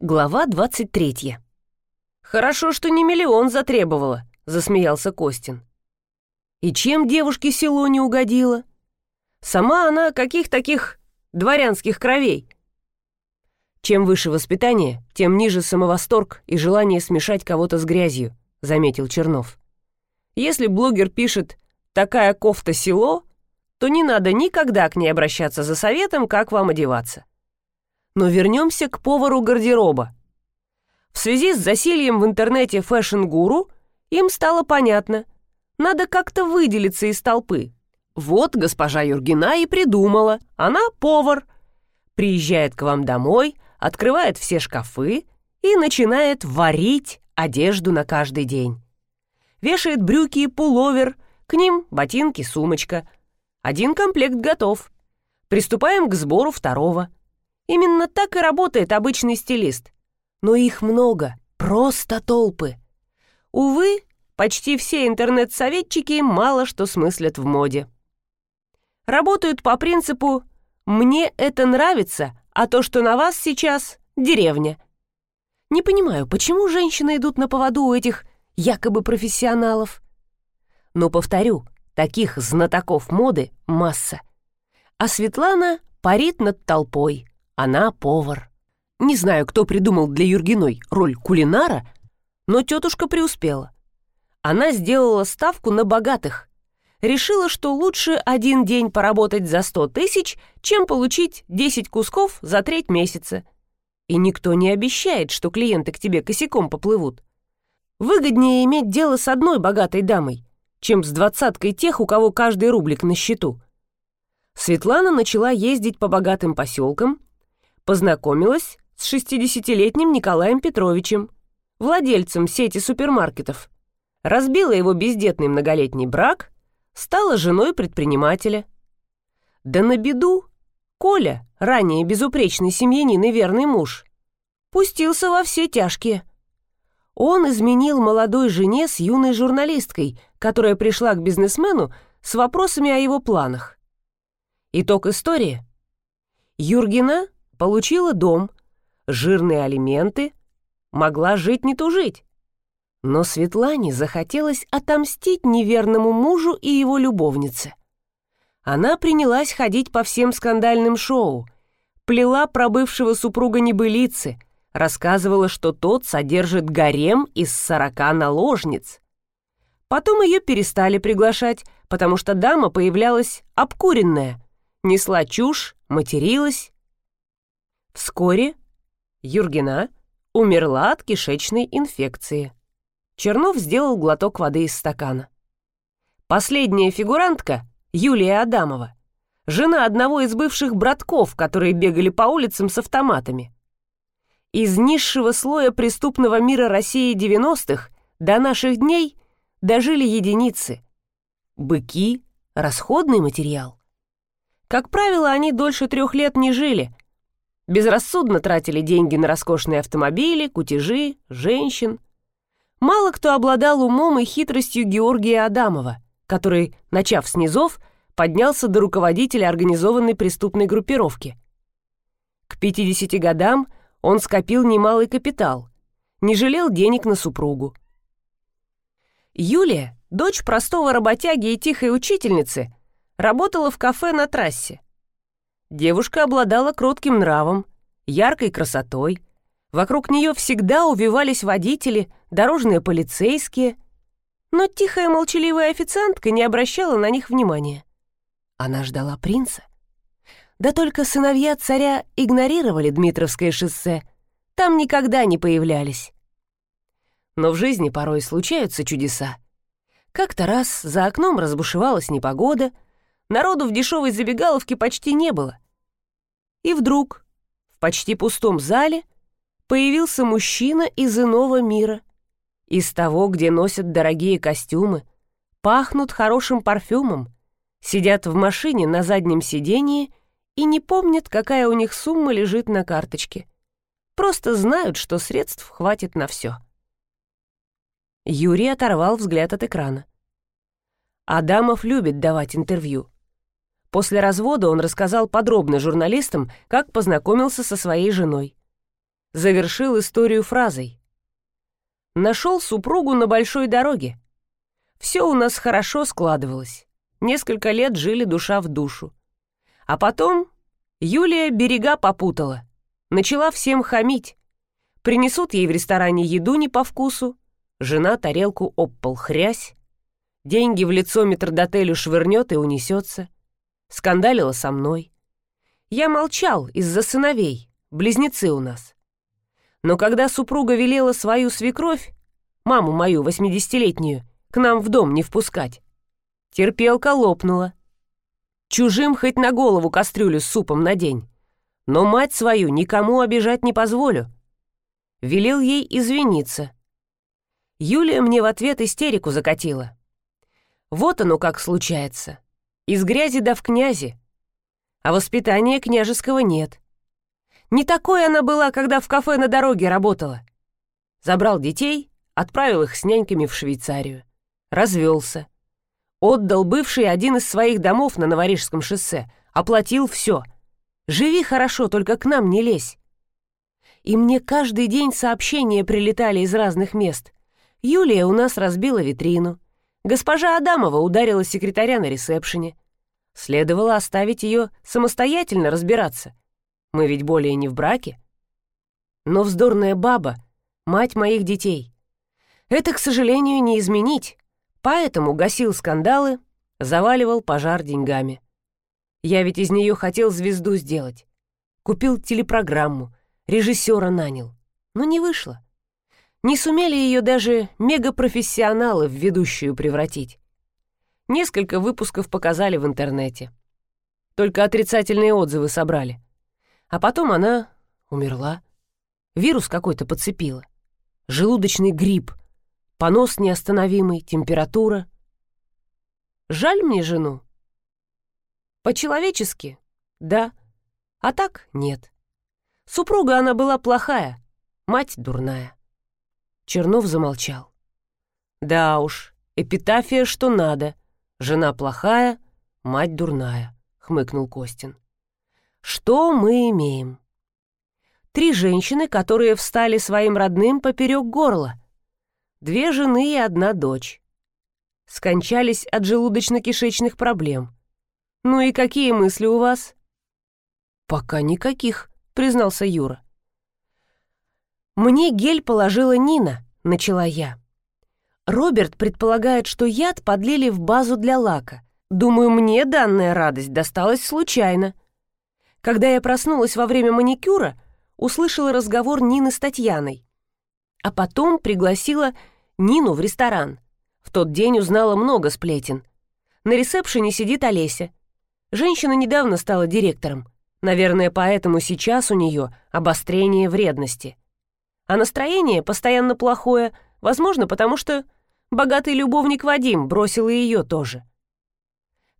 Глава 23. «Хорошо, что не миллион затребовала», — засмеялся Костин. «И чем девушке село не угодило? Сама она каких таких дворянских кровей?» «Чем выше воспитание, тем ниже самовосторг и желание смешать кого-то с грязью», — заметил Чернов. «Если блогер пишет «такая кофта село», то не надо никогда к ней обращаться за советом, как вам одеваться. Но вернемся к повару гардероба. В связи с засильем в интернете fashion гуру им стало понятно, надо как-то выделиться из толпы. Вот госпожа Юргина и придумала, она повар. Приезжает к вам домой, открывает все шкафы и начинает варить одежду на каждый день. Вешает брюки и пуловер, к ним ботинки, сумочка. Один комплект готов. Приступаем к сбору второго – Именно так и работает обычный стилист. Но их много, просто толпы. Увы, почти все интернет-советчики мало что смыслят в моде. Работают по принципу «мне это нравится, а то, что на вас сейчас – деревня». Не понимаю, почему женщины идут на поводу у этих якобы профессионалов. Но повторю, таких знатоков моды масса. А Светлана парит над толпой – она повар. Не знаю, кто придумал для Юргиной роль кулинара, но тетушка преуспела. Она сделала ставку на богатых. Решила, что лучше один день поработать за сто тысяч, чем получить 10 кусков за треть месяца. И никто не обещает, что клиенты к тебе косяком поплывут. Выгоднее иметь дело с одной богатой дамой, чем с двадцаткой тех, у кого каждый рублик на счету. Светлана начала ездить по богатым поселкам, познакомилась с 60-летним Николаем Петровичем, владельцем сети супермаркетов, разбила его бездетный многолетний брак, стала женой предпринимателя. Да на беду Коля, ранее безупречный семьянин и верный муж, пустился во все тяжкие. Он изменил молодой жене с юной журналисткой, которая пришла к бизнесмену с вопросами о его планах. Итог истории. Юргина Получила дом, жирные алименты, могла жить не тужить. Но Светлане захотелось отомстить неверному мужу и его любовнице. Она принялась ходить по всем скандальным шоу, плела про бывшего супруга небылицы, рассказывала, что тот содержит гарем из сорока наложниц. Потом ее перестали приглашать, потому что дама появлялась обкуренная, несла чушь, материлась, Вскоре Юргена умерла от кишечной инфекции. Чернов сделал глоток воды из стакана. Последняя фигурантка, Юлия Адамова, жена одного из бывших братков, которые бегали по улицам с автоматами. Из низшего слоя преступного мира России 90-х до наших дней дожили единицы. Быки – расходный материал. Как правило, они дольше трех лет не жили, Безрассудно тратили деньги на роскошные автомобили, кутежи, женщин. Мало кто обладал умом и хитростью Георгия Адамова, который, начав с низов, поднялся до руководителя организованной преступной группировки. К 50 годам он скопил немалый капитал, не жалел денег на супругу. Юлия, дочь простого работяги и тихой учительницы, работала в кафе на трассе. Девушка обладала кротким нравом, яркой красотой. Вокруг нее всегда увивались водители, дорожные полицейские. Но тихая молчаливая официантка не обращала на них внимания. Она ждала принца. Да только сыновья царя игнорировали Дмитровское шоссе. Там никогда не появлялись. Но в жизни порой случаются чудеса. Как-то раз за окном разбушевалась непогода, народу в дешевой забегаловке почти не было. И вдруг в почти пустом зале появился мужчина из иного мира, из того, где носят дорогие костюмы, пахнут хорошим парфюмом, сидят в машине на заднем сидении и не помнят, какая у них сумма лежит на карточке. Просто знают, что средств хватит на все. Юрий оторвал взгляд от экрана. Адамов любит давать интервью. После развода он рассказал подробно журналистам, как познакомился со своей женой. завершил историю фразой. «Нашел супругу на большой дороге. Все у нас хорошо складывалось. Несколько лет жили душа в душу. А потом Юлия берега попутала. Начала всем хамить. Принесут ей в ресторане еду не по вкусу. Жена тарелку об пол хрясь. Деньги в лицо метрдотелю швырнет и унесется. Скандалила со мной. Я молчал из-за сыновей, близнецы у нас. Но когда супруга велела свою свекровь, маму мою, восьмидесятилетнюю, к нам в дом не впускать, терпелка лопнула. Чужим хоть на голову кастрюлю с супом надень, но мать свою никому обижать не позволю. Велел ей извиниться. Юлия мне в ответ истерику закатила. Вот оно как случается. Из грязи да в князи а воспитания княжеского нет. Не такой она была, когда в кафе на дороге работала. Забрал детей, отправил их с няньками в Швейцарию. Развелся. Отдал бывший один из своих домов на Новорижском шоссе, оплатил все. Живи хорошо, только к нам не лезь. И мне каждый день сообщения прилетали из разных мест. Юлия у нас разбила витрину. Госпожа Адамова ударила секретаря на ресепшене. Следовало оставить ее самостоятельно разбираться. Мы ведь более не в браке. Но вздорная баба — мать моих детей. Это, к сожалению, не изменить, поэтому гасил скандалы, заваливал пожар деньгами. Я ведь из нее хотел звезду сделать. Купил телепрограмму, режиссера нанял. Но не вышло. Не сумели ее даже мегапрофессионалы в ведущую превратить. Несколько выпусков показали в интернете. Только отрицательные отзывы собрали. А потом она умерла. Вирус какой-то подцепила. Желудочный грипп. Понос неостановимый, температура. Жаль мне жену? По-человечески? Да. А так нет. Супруга она была плохая, мать дурная. Чернов замолчал. Да уж, эпитафия что надо. Жена плохая, мать дурная, хмыкнул Костин. Что мы имеем? Три женщины, которые встали своим родным поперек горла. Две жены и одна дочь. Скончались от желудочно-кишечных проблем. Ну и какие мысли у вас? Пока никаких, признался Юра. Мне гель положила Нина, начала я. Роберт предполагает, что яд подлили в базу для лака. Думаю, мне данная радость досталась случайно. Когда я проснулась во время маникюра, услышала разговор Нины с Татьяной. А потом пригласила Нину в ресторан. В тот день узнала много сплетен. На ресепшене сидит Олеся. Женщина недавно стала директором. Наверное, поэтому сейчас у нее обострение вредности. А настроение постоянно плохое – Возможно, потому что богатый любовник Вадим бросил и ее тоже.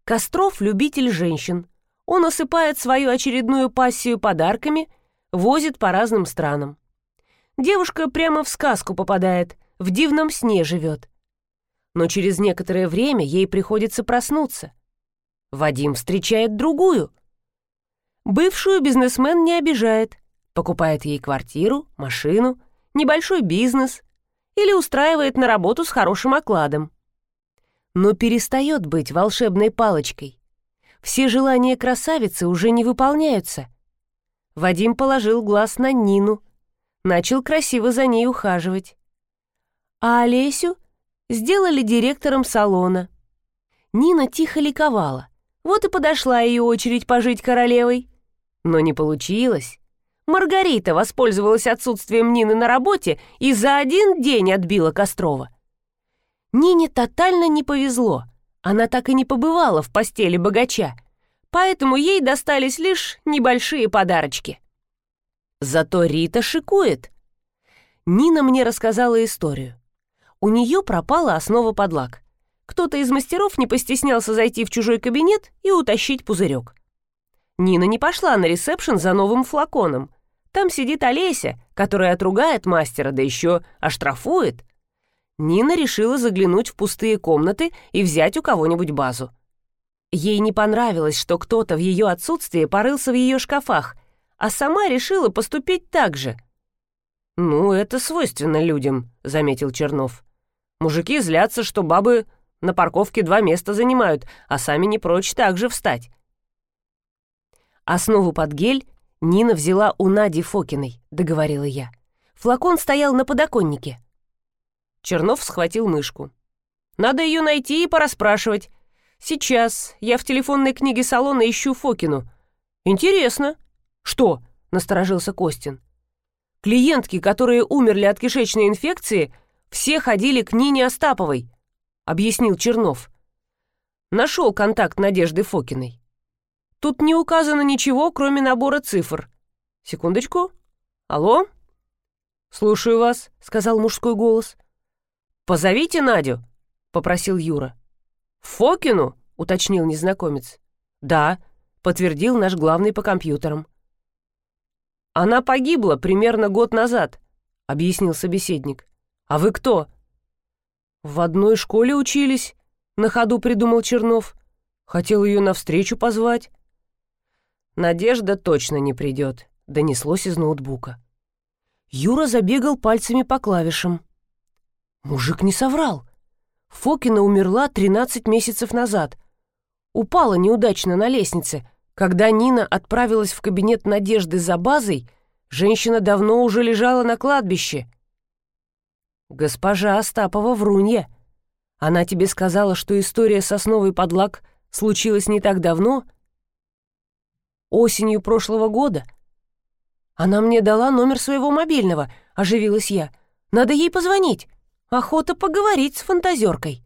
Костров — любитель женщин. Он осыпает свою очередную пассию подарками, возит по разным странам. Девушка прямо в сказку попадает, в дивном сне живет. Но через некоторое время ей приходится проснуться. Вадим встречает другую. Бывшую бизнесмен не обижает, покупает ей квартиру, машину, небольшой бизнес, или устраивает на работу с хорошим окладом. Но перестает быть волшебной палочкой. Все желания красавицы уже не выполняются. Вадим положил глаз на Нину, начал красиво за ней ухаживать. А Олесю сделали директором салона. Нина тихо ликовала. Вот и подошла ее очередь пожить королевой. Но не получилось. Маргарита воспользовалась отсутствием Нины на работе и за один день отбила Кострова. Нине тотально не повезло. Она так и не побывала в постели богача, поэтому ей достались лишь небольшие подарочки. Зато Рита шикует. Нина мне рассказала историю. У нее пропала основа подлак. Кто-то из мастеров не постеснялся зайти в чужой кабинет и утащить пузырек. Нина не пошла на ресепшн за новым флаконом. Там сидит Олеся, которая отругает мастера, да еще оштрафует. Нина решила заглянуть в пустые комнаты и взять у кого-нибудь базу. Ей не понравилось, что кто-то в ее отсутствие порылся в ее шкафах, а сама решила поступить так же. «Ну, это свойственно людям», — заметил Чернов. «Мужики злятся, что бабы на парковке два места занимают, а сами не прочь так же встать». «Основу под гель Нина взяла у Нади Фокиной», — договорила я. Флакон стоял на подоконнике. Чернов схватил мышку. «Надо ее найти и пораспрашивать. Сейчас я в телефонной книге салона ищу Фокину. Интересно». «Что?» — насторожился Костин. «Клиентки, которые умерли от кишечной инфекции, все ходили к Нине Остаповой», — объяснил Чернов. Нашел контакт Надежды Фокиной. Тут не указано ничего, кроме набора цифр. Секундочку. Алло? «Слушаю вас», — сказал мужской голос. «Позовите Надю», — попросил Юра. «Фокину?» — уточнил незнакомец. «Да», — подтвердил наш главный по компьютерам. «Она погибла примерно год назад», — объяснил собеседник. «А вы кто?» «В одной школе учились», — на ходу придумал Чернов. «Хотел ее навстречу позвать». «Надежда точно не придет», — донеслось из ноутбука. Юра забегал пальцами по клавишам. Мужик не соврал. Фокина умерла 13 месяцев назад. Упала неудачно на лестнице. Когда Нина отправилась в кабинет Надежды за базой, женщина давно уже лежала на кладбище. «Госпожа Остапова врунья. Она тебе сказала, что история сосновый подлак случилась не так давно?» «Осенью прошлого года?» Она мне дала номер своего мобильного, оживилась я. Надо ей позвонить. Охота поговорить с фантазеркой.